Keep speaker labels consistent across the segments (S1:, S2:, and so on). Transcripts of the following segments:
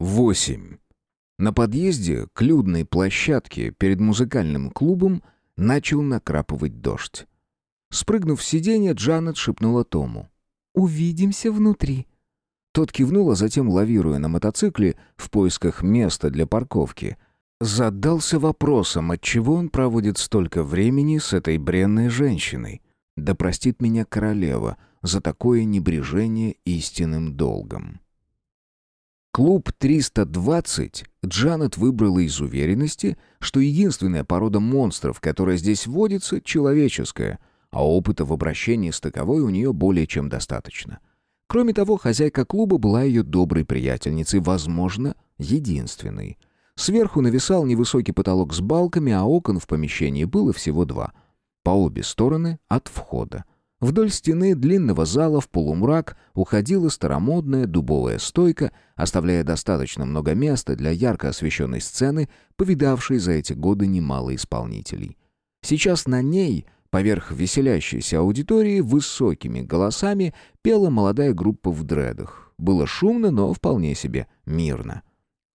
S1: 8. На подъезде к людной площадке перед музыкальным клубом начал накрапывать дождь. Спрыгнув с сиденья, Джанет шепнула Тому.
S2: «Увидимся внутри».
S1: Тот кивнул, а затем, лавируя на мотоцикле в поисках места для парковки, задался вопросом, отчего он проводит столько времени с этой бренной женщиной. Да простит меня королева за такое небрежение истинным долгом. Клуб 320 Джанет выбрала из уверенности, что единственная порода монстров, которая здесь водится, человеческая, а опыта в обращении с таковой у нее более чем достаточно. Кроме того, хозяйка клуба была ее доброй приятельницей, возможно, единственной. Сверху нависал невысокий потолок с балками, а окон в помещении было всего два. По обе стороны от входа. Вдоль стены длинного зала в полумрак уходила старомодная дубовая стойка, оставляя достаточно много места для ярко освещенной сцены, повидавшей за эти годы немало исполнителей. Сейчас на ней, поверх веселящейся аудитории, высокими голосами пела молодая группа в дредах. Было шумно, но вполне себе мирно.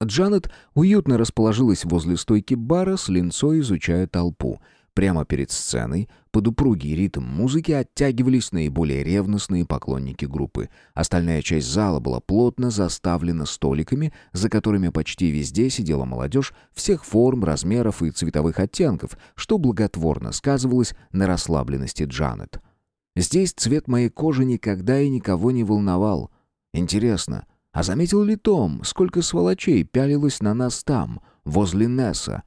S1: Джанет уютно расположилась возле стойки бара с линцой, изучая толпу — Прямо перед сценой, под упругий ритм музыки оттягивались наиболее ревностные поклонники группы. Остальная часть зала была плотно заставлена столиками, за которыми почти везде сидела молодежь всех форм, размеров и цветовых оттенков, что благотворно сказывалось на расслабленности Джанет. Здесь цвет моей кожи никогда и никого не волновал. Интересно, а заметил ли Том, сколько сволочей пялилось на нас там, возле Несса?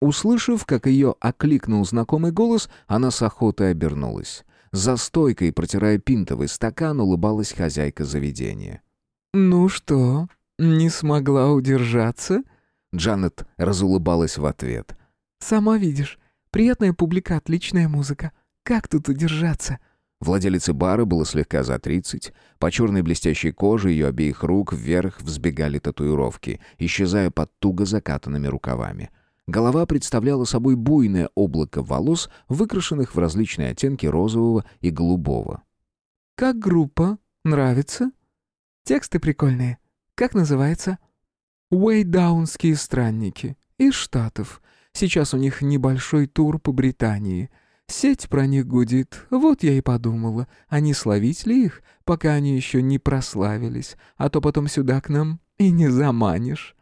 S1: Услышав, как ее окликнул знакомый голос, она с охотой обернулась. За стойкой, протирая пинтовый стакан, улыбалась хозяйка заведения.
S2: «Ну что, не смогла удержаться?»
S1: Джанет разулыбалась в ответ.
S2: «Сама видишь, приятная публика, отличная музыка. Как тут удержаться?»
S1: Владелице бара было слегка за тридцать. По черной блестящей коже ее обеих рук вверх взбегали татуировки, исчезая под туго закатанными рукавами. Голова представляла собой буйное облако волос, выкрашенных в различные оттенки розового и голубого.
S2: «Как группа? Нравится? Тексты прикольные. Как называется?» «Уэйдаунские странники. Из Штатов. Сейчас у них небольшой тур по Британии. Сеть про них гудит. Вот я и подумала, а не словить ли их, пока они еще не прославились, а то потом сюда к нам и не заманишь».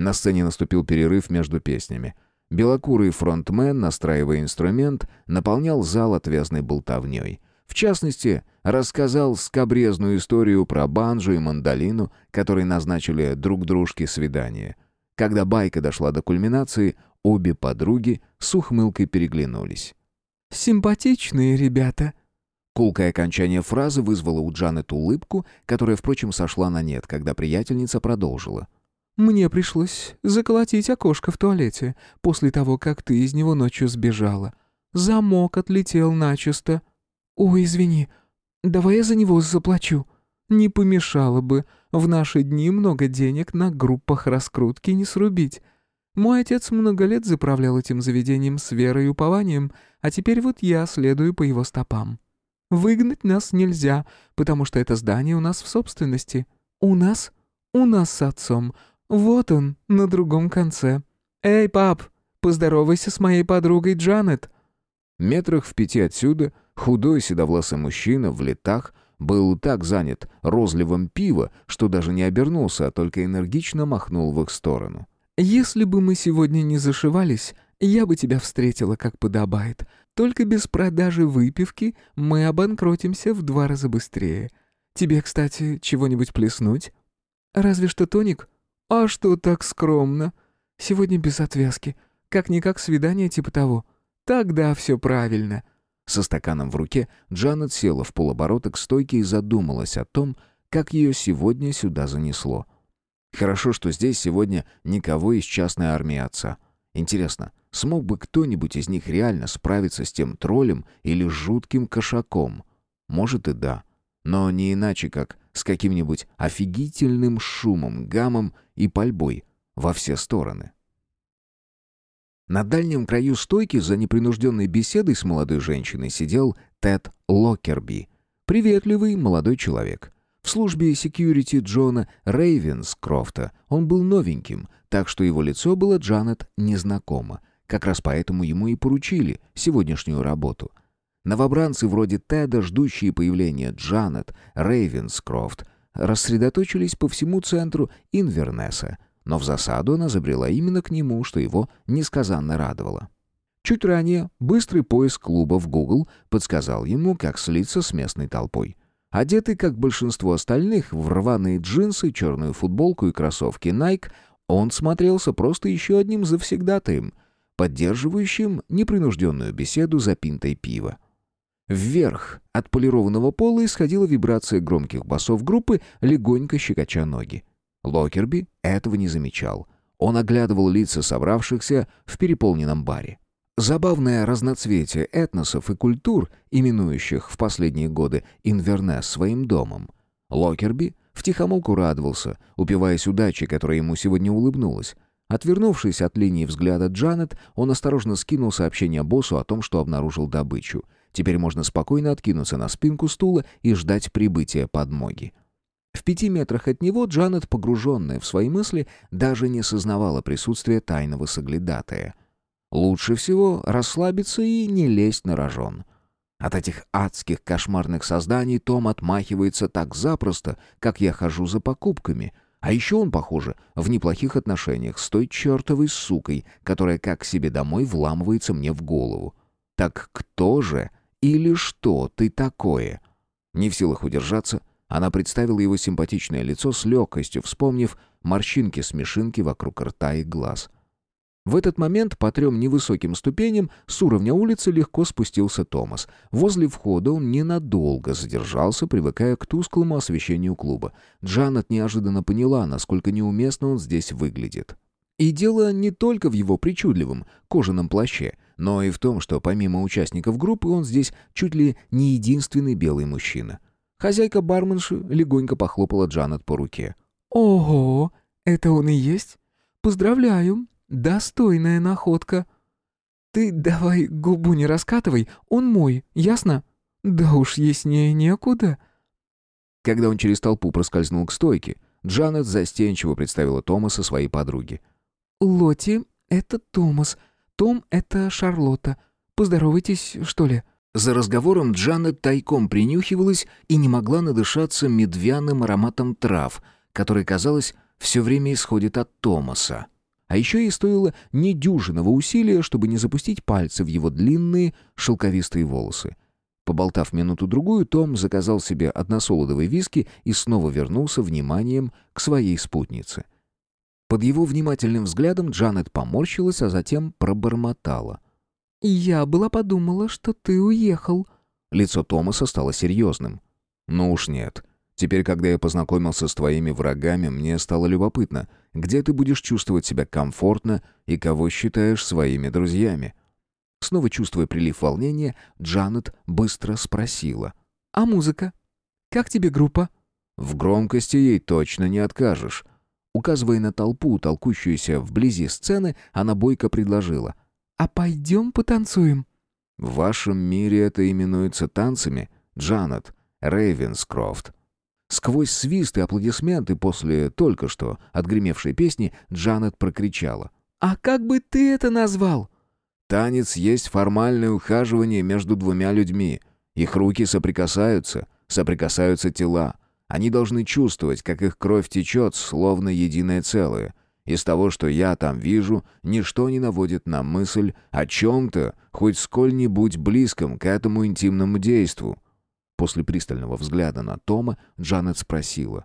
S1: На сцене наступил перерыв между песнями. Белокурый фронтмен, настраивая инструмент, наполнял зал отвязной болтовней. В частности, рассказал скобрезную историю про банджо и мандолину, которые назначили друг дружке свидание. Когда байка дошла до кульминации, обе подруги с ухмылкой переглянулись.
S2: «Симпатичные ребята»,
S1: Кулкое окончание фразы вызвало у Джанет улыбку, которая, впрочем, сошла на нет, когда приятельница продолжила.
S2: Мне пришлось заколотить окошко в туалете после того, как ты из него ночью сбежала. Замок отлетел начисто. Ой, извини, давай я за него заплачу. Не помешало бы. В наши дни много денег на группах раскрутки не срубить. Мой отец много лет заправлял этим заведением с верой и упованием, а теперь вот я следую по его стопам. Выгнать нас нельзя, потому что это здание у нас в собственности. У нас? У нас с отцом. «Вот он, на другом конце. Эй, пап, поздоровайся с моей подругой Джанет».
S1: Метрах в пяти отсюда худой седовласый мужчина в летах был так занят розливом пива, что даже не обернулся, а только энергично махнул в их сторону.
S2: «Если бы мы сегодня не зашивались, я бы тебя встретила, как подобает. Только без продажи выпивки мы обанкротимся в два раза быстрее. Тебе, кстати, чего-нибудь плеснуть? Разве что тоник?» «А что так скромно? Сегодня без отвязки. Как-никак свидание типа того. Тогда все правильно».
S1: Со стаканом в руке Джанет села в полоборота к стойке и задумалась о том, как ее сегодня сюда занесло. Хорошо, что здесь сегодня никого из частной армии отца. Интересно, смог бы кто-нибудь из них реально справиться с тем троллем или жутким кошаком? Может и да, но не иначе, как с каким-нибудь офигительным шумом, гамом и пальбой во все стороны. На дальнем краю стойки за непринужденной беседой с молодой женщиной сидел Тед Локерби. Приветливый молодой человек. В службе секьюрити Джона Рейвенскрофта он был новеньким, так что его лицо было Джанет незнакомо. Как раз поэтому ему и поручили сегодняшнюю работу. Новобранцы вроде Теда, ждущие появления Джанет Рейвенскрофт, рассредоточились по всему центру Инвернеса, но в засаду она забрела именно к нему, что его несказанно радовало. Чуть ранее быстрый поиск клуба в Google подсказал ему, как слиться с местной толпой. Одетый, как большинство остальных, в рваные джинсы, черную футболку и кроссовки Nike, он смотрелся просто еще одним завсегдатаем, поддерживающим непринужденную беседу за пинтой пива. Вверх от полированного пола исходила вибрация громких басов группы, легонько щекоча ноги. Локерби этого не замечал. Он оглядывал лица собравшихся в переполненном баре. Забавное разноцветие этносов и культур, именующих в последние годы Инвернес своим домом. Локерби втихомолку радовался, упиваясь удачей, которая ему сегодня улыбнулась. Отвернувшись от линии взгляда Джанет, он осторожно скинул сообщение боссу о том, что обнаружил добычу. Теперь можно спокойно откинуться на спинку стула и ждать прибытия подмоги. В пяти метрах от него Джанет, погруженная в свои мысли, даже не сознавала присутствия тайного соглядатая. Лучше всего расслабиться и не лезть на рожон. От этих адских кошмарных созданий Том отмахивается так запросто, как я хожу за покупками. А еще он, похоже, в неплохих отношениях с той чертовой сукой, которая как себе домой вламывается мне в голову. Так кто же или что ты такое? Не в силах удержаться, она представила его симпатичное лицо с легкостью, вспомнив морщинки-смешинки вокруг рта и глаз — в этот момент по трем невысоким ступеням с уровня улицы легко спустился Томас. Возле входа он ненадолго задержался, привыкая к тусклому освещению клуба. Джанет неожиданно поняла, насколько неуместно он здесь выглядит. И дело не только в его причудливом кожаном плаще, но и в том, что помимо участников группы он здесь чуть ли не единственный белый мужчина. Хозяйка барменши легонько похлопала Джанет по руке.
S2: «Ого, это он и есть? Поздравляю, Достойная находка. Ты давай губу не раскатывай, он мой, ясно? Да уж яснее некуда.
S1: Когда он через толпу проскользнул к стойке, Джанет застенчиво представила Томаса своей подруге.
S2: «Лотти — это Томас, Том — это Шарлотта. Поздоровайтесь, что ли?»
S1: За разговором Джанет тайком принюхивалась и не могла надышаться медвяным ароматом трав, который, казалось, все время исходит от Томаса. А еще ей стоило недюжинного усилия, чтобы не запустить пальцы в его длинные шелковистые волосы. Поболтав минуту-другую, Том заказал себе односолодовый виски и снова вернулся вниманием к своей спутнице. Под его внимательным взглядом Джанет поморщилась, а затем пробормотала.
S2: «Я была подумала, что ты уехал».
S1: Лицо Томаса стало серьезным. «Ну уж нет. Теперь, когда я познакомился с твоими врагами, мне стало любопытно, где ты будешь чувствовать себя комфортно и кого считаешь своими друзьями. Снова чувствуя прилив волнения, Джанет быстро спросила.
S2: «А музыка? Как тебе группа?»
S1: «В громкости ей точно не откажешь». Указывая на толпу, толкущуюся вблизи сцены, она бойко предложила.
S2: «А пойдем потанцуем?»
S1: «В вашем мире это именуется танцами, Джанет Рейвенскрофт». Сквозь свист и аплодисменты после только что отгремевшей песни Джанет прокричала.
S2: «А как бы ты это назвал?»
S1: «Танец есть формальное ухаживание между двумя людьми. Их руки соприкасаются, соприкасаются тела. Они должны чувствовать, как их кровь течет, словно единое целое. Из того, что я там вижу, ничто не наводит на мысль о чем-то, хоть сколь-нибудь близком к этому интимному действу. После пристального взгляда на Тома Джанет спросила.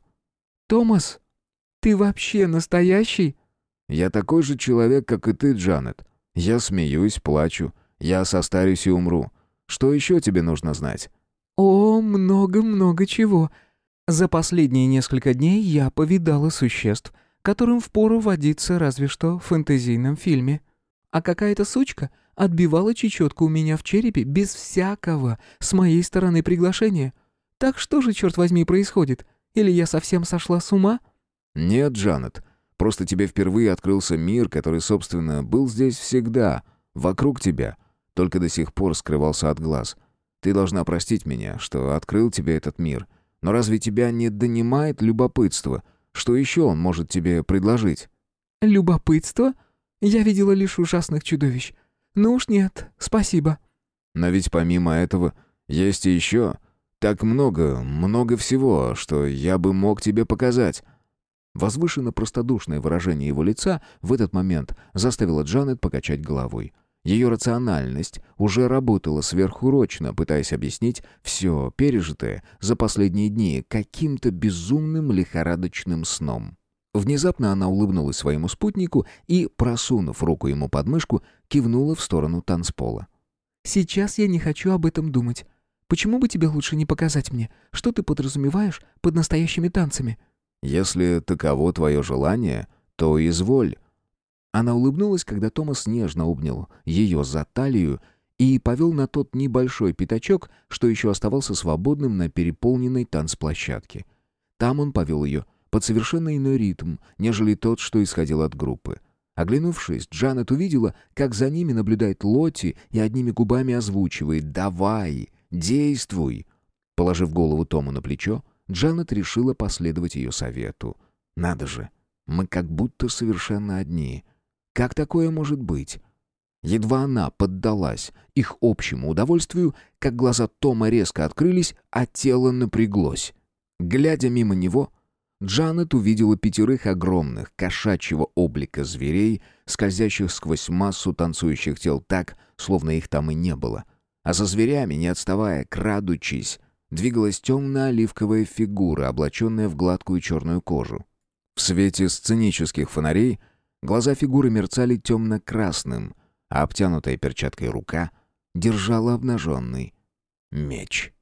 S2: «Томас, ты вообще настоящий?»
S1: «Я такой же человек, как и ты, Джанет. Я смеюсь, плачу. Я состарюсь и умру. Что еще тебе нужно знать?»
S2: «О, много-много чего. За последние несколько дней я повидала существ, которым впору водиться разве что в фэнтезийном фильме. А какая-то сучка отбивала чечетку у меня в черепе без всякого с моей стороны приглашения. Так что же, черт возьми, происходит? Или я совсем сошла с ума?»
S1: «Нет, Джанет. Просто тебе впервые открылся мир, который, собственно, был здесь всегда, вокруг тебя, только до сих пор скрывался от глаз. Ты должна простить меня, что открыл тебе этот мир. Но разве тебя не донимает любопытство? Что еще он может тебе предложить?»
S2: «Любопытство? Я видела лишь ужасных чудовищ. Ну уж нет, спасибо».
S1: «Но ведь помимо этого есть и еще так много, много всего, что я бы мог тебе показать». Возвышенно простодушное выражение его лица в этот момент заставило Джанет покачать головой. Ее рациональность уже работала сверхурочно, пытаясь объяснить все пережитое за последние дни каким-то безумным лихорадочным сном. Внезапно она улыбнулась своему спутнику и, просунув руку ему под мышку, кивнула в сторону танцпола.
S2: «Сейчас я не хочу об этом думать. Почему бы тебе лучше не показать мне, что ты подразумеваешь под настоящими танцами?»
S1: «Если таково твое желание, то изволь». Она улыбнулась, когда Томас нежно обнял ее за талию и повел на тот небольшой пятачок, что еще оставался свободным на переполненной танцплощадке. Там он повел ее под совершенно иной ритм, нежели тот, что исходил от группы. Оглянувшись, Джанет увидела, как за ними наблюдает Лотти и одними губами озвучивает «Давай! Действуй!». Положив голову Тому на плечо, Джанет решила последовать ее совету. «Надо же, мы как будто совершенно одни. Как такое может быть?» Едва она поддалась их общему удовольствию, как глаза Тома резко открылись, а тело напряглось. Глядя мимо него, Джанет увидела пятерых огромных, кошачьего облика зверей, скользящих сквозь массу танцующих тел так, словно их там и не было. А за зверями, не отставая, крадучись, двигалась темно-оливковая фигура, облаченная в гладкую черную кожу. В свете сценических фонарей глаза фигуры мерцали темно-красным, а обтянутая перчаткой рука держала обнаженный меч.